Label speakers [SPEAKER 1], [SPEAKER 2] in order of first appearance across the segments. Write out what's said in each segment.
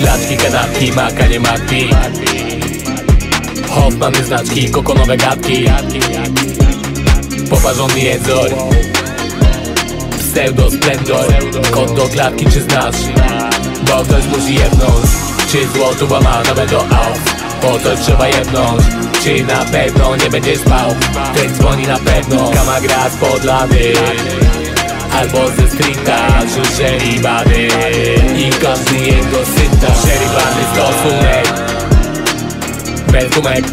[SPEAKER 1] Laczki, kanapki, maka, nie maki. Hoffmany znaczki, kokonowe gadki. Poparzony jedzor. Pseudo splendor. Kod do klatki czy znasz? Bo ktoś musi jebnąć. Czy złotu ma nawet do aut Po coś trzeba jebnąć. Czy na pewno nie będziesz spał? Ten dzwoni na pewno. Kama gra spod lady Albo ze streeta Słyszeli bady I każdy jego synta Przerywany stosunek. Bez gumek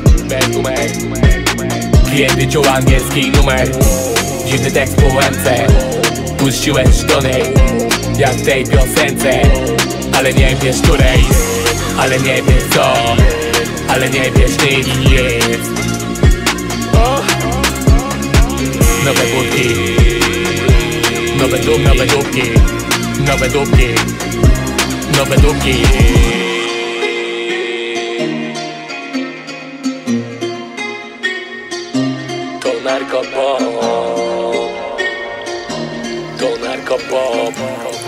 [SPEAKER 1] Klienty ciął angielski numer. Dziwny tekst po łęce Puściłeś tony Jak w tej piosence Ale nie wiesz której. Ale nie wiesz co Ale nie wiesz nic. Nowe budki Nowe dupki Nowe dupki Nowe dupki Nowe dupki To narkopop To narkopop